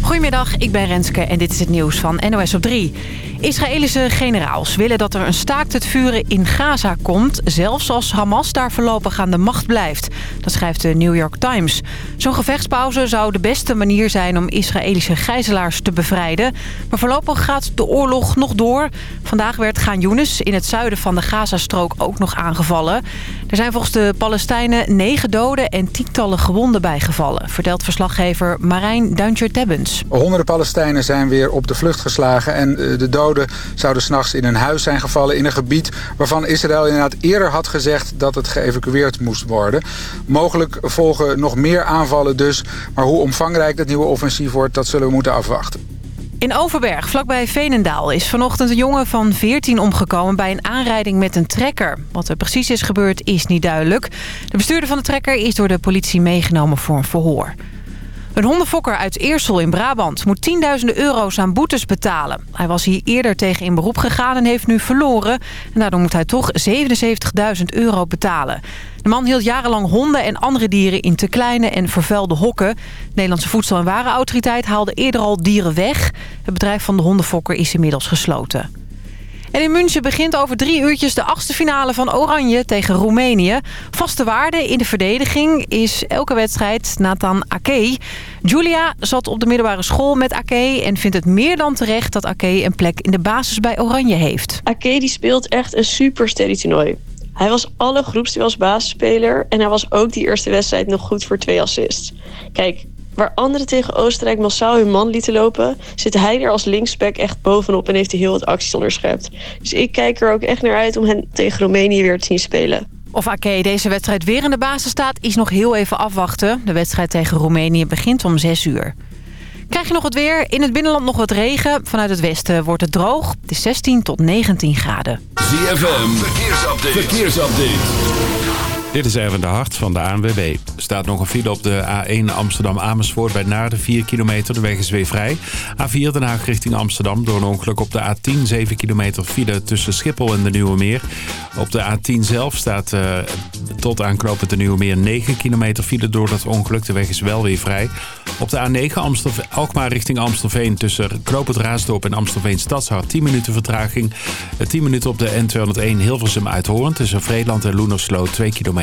Goedemiddag, ik ben Renske en dit is het nieuws van NOS op 3. Israëlische generaals willen dat er een staakt het vuren in Gaza komt... zelfs als Hamas daar voorlopig aan de macht blijft. Dat schrijft de New York Times. Zo'n gevechtspauze zou de beste manier zijn om Israëlische gijzelaars te bevrijden. Maar voorlopig gaat de oorlog nog door. Vandaag werd Gaan Younes in het zuiden van de Gazastrook ook nog aangevallen. Er zijn volgens de Palestijnen negen doden en tientallen gewonden bijgevallen... vertelt verslaggever Marijn Duintje-Tebbens. Honderden Palestijnen zijn weer op de vlucht geslagen en eh, de doden zouden s'nachts in een huis zijn gevallen in een gebied waarvan Israël inderdaad eerder had gezegd dat het geëvacueerd moest worden. Mogelijk volgen nog meer aanvallen dus, maar hoe omvangrijk dat nieuwe offensief wordt, dat zullen we moeten afwachten. In Overberg, vlakbij Veenendaal, is vanochtend een jongen van 14 omgekomen bij een aanrijding met een trekker. Wat er precies is gebeurd is niet duidelijk. De bestuurder van de trekker is door de politie meegenomen voor een verhoor. Een hondenfokker uit Eersel in Brabant moet tienduizenden euro's aan boetes betalen. Hij was hier eerder tegen in beroep gegaan en heeft nu verloren. En daardoor moet hij toch 77.000 euro betalen. De man hield jarenlang honden en andere dieren in te kleine en vervuilde hokken. De Nederlandse Voedsel- en Warenautoriteit haalde eerder al dieren weg. Het bedrijf van de hondenfokker is inmiddels gesloten. En in München begint over drie uurtjes de achtste finale van Oranje tegen Roemenië. Vaste waarde in de verdediging is elke wedstrijd Nathan Ake. Julia zat op de middelbare school met Ake en vindt het meer dan terecht dat Ake een plek in de basis bij Oranje heeft. Ake die speelt echt een super toernooi. Hij was alle groepsduels basisspeler en hij was ook die eerste wedstrijd nog goed voor twee assists. Kijk, Waar anderen tegen Oostenrijk massaal hun man lieten lopen... zit hij er als linksback echt bovenop en heeft hij heel wat acties onderschept. Dus ik kijk er ook echt naar uit om hen tegen Roemenië weer te zien spelen. Of Ake deze wedstrijd weer in de basis staat, is nog heel even afwachten. De wedstrijd tegen Roemenië begint om 6 uur. Krijg je nog het weer? In het binnenland nog wat regen. Vanuit het westen wordt het droog. Het is 16 tot 19 graden. ZFM, verkeersupdate. verkeersupdate. Dit is even de hart van de ANWB. Er staat nog een file op de A1 Amsterdam-Amersfoort bij Naarden, 4 kilometer. De weg is weer vrij. A4 Den Haag richting Amsterdam door een ongeluk op de A10, 7 kilometer file tussen Schiphol en de Nieuwe Meer. Op de A10 zelf staat uh, tot aanknopend de Nieuwe Meer 9 kilometer file door dat ongeluk. De weg is wel weer vrij. Op de A9 Amstelveen, Alkmaar richting Amstelveen tussen Knoopend Raasdorp en Amstelveen Stadshart 10 minuten vertraging. 10 eh, minuten op de N201 Hilversum Uithoorn tussen Vreeland en Loenersloot 2 kilometer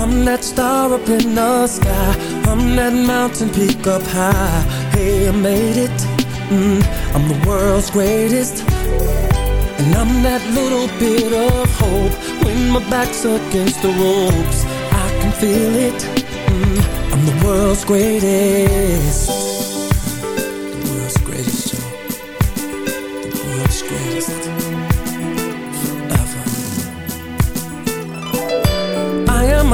I'm that star up in the sky. I'm that mountain peak up high Hey, I made it. Mm, I'm the world's greatest. And I'm that little bit of hope. When my back's against the ropes, I can feel it. Mm, I'm the world's greatest.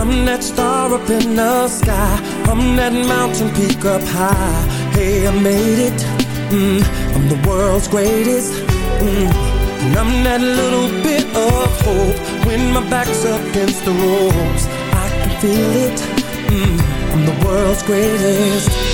I'm that star up in the sky. I'm that mountain peak up high. Hey, I made it. Mm, I'm the world's greatest. Mm, and I'm that little bit of hope when my back's against the ropes. I can feel it Mm, I'm the world's greatest.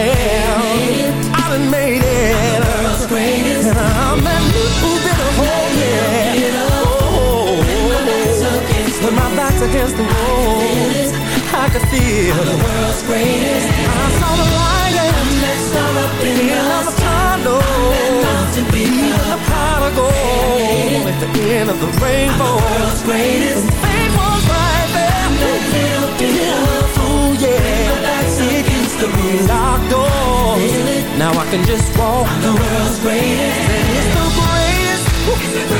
Am. Made it. I'm the greatest. I'm of my against the wall I can feel I'm the world's greatest I saw the light and the Even the At the end of the rainbow I'm the world's greatest Now I can just walk the world's greatest. It's the greatest It's the greatest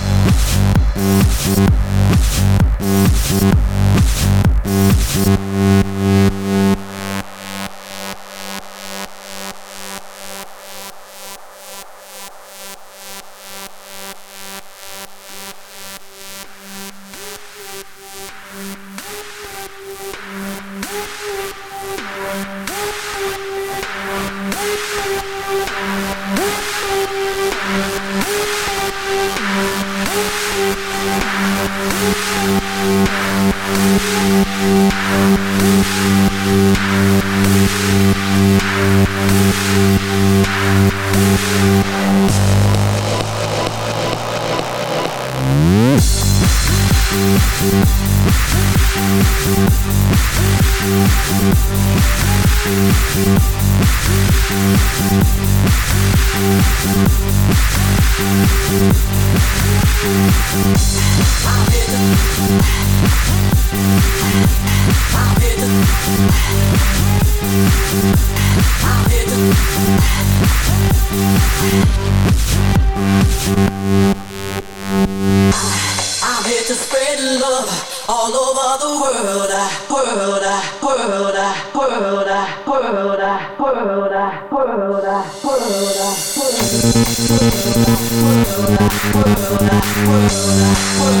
world, world, world, world,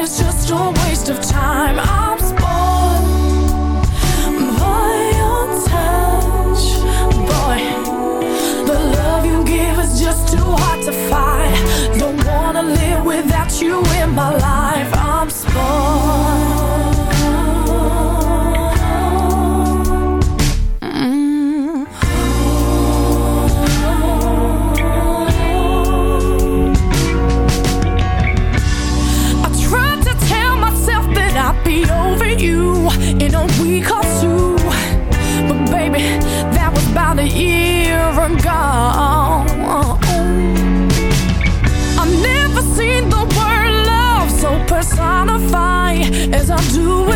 it's just a waste of time. I'm spoiled by your touch, boy. The love you give is just too hard to fight. Don't wanna live without you in my life. I'm spoiled. do it.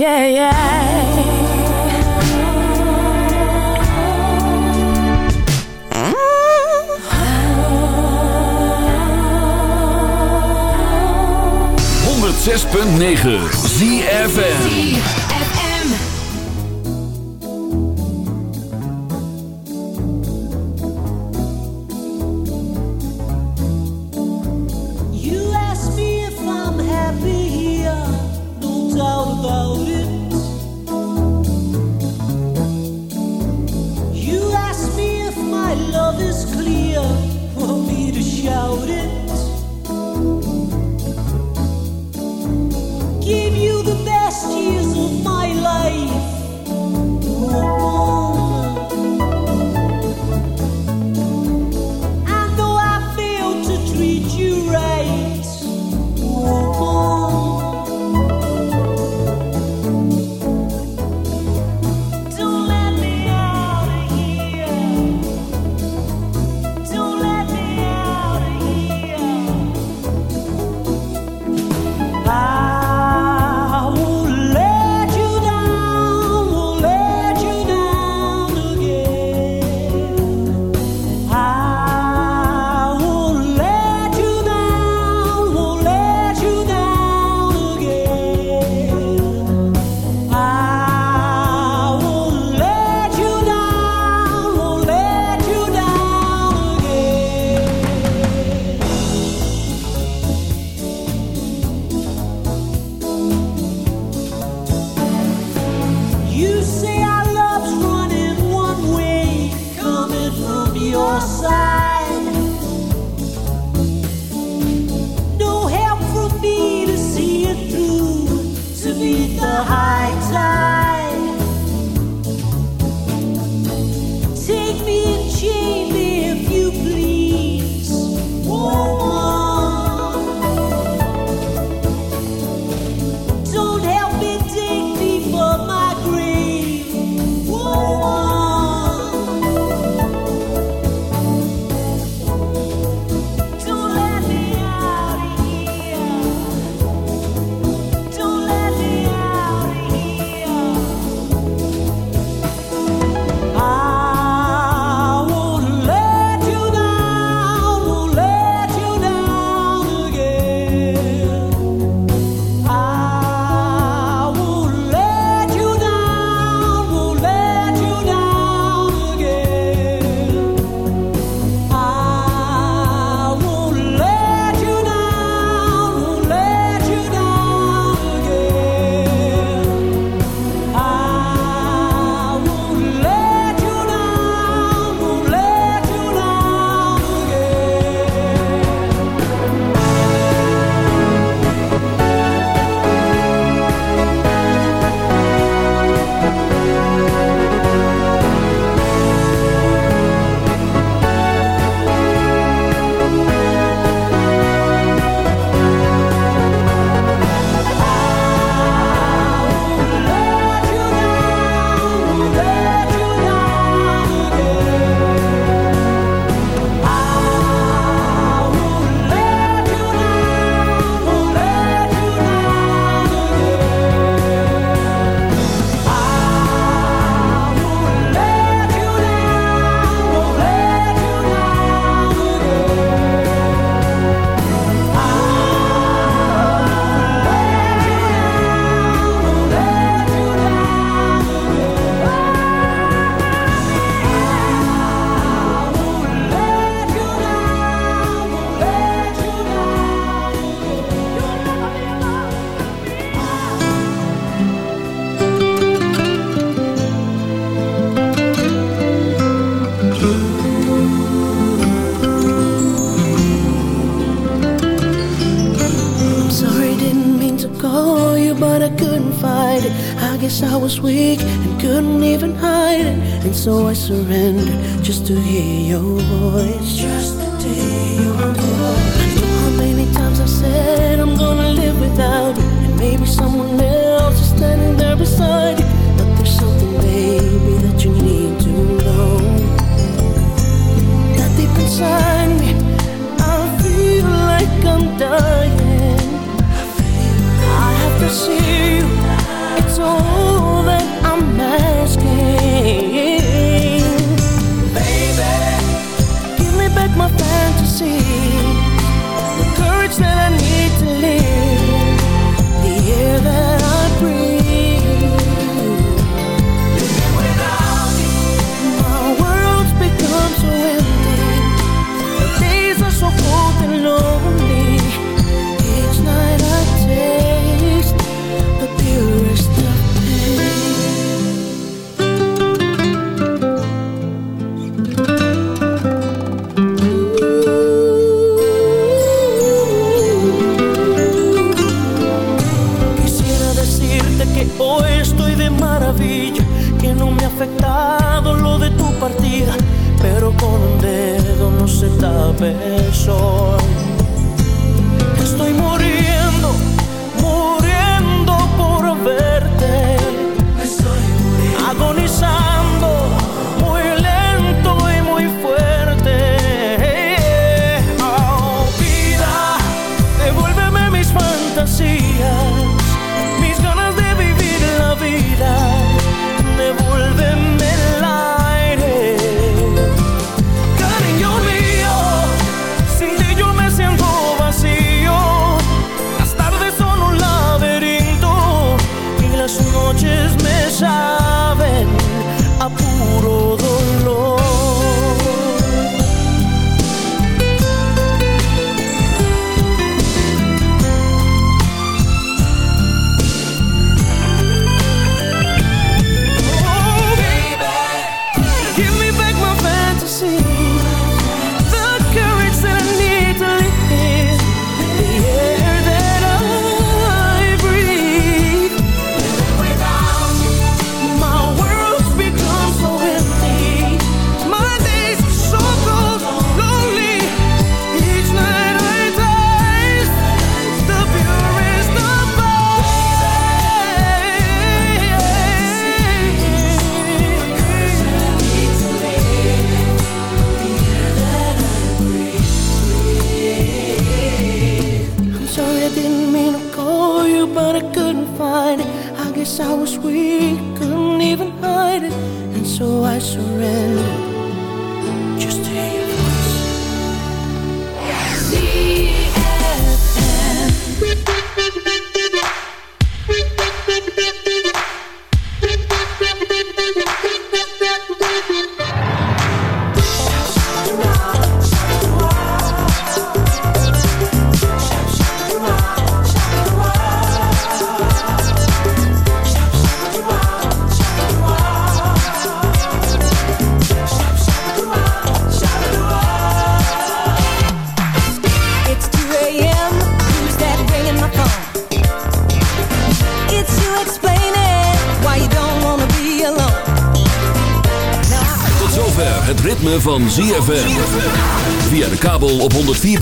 yeah, yeah. Punt 9. surrendered just to hear your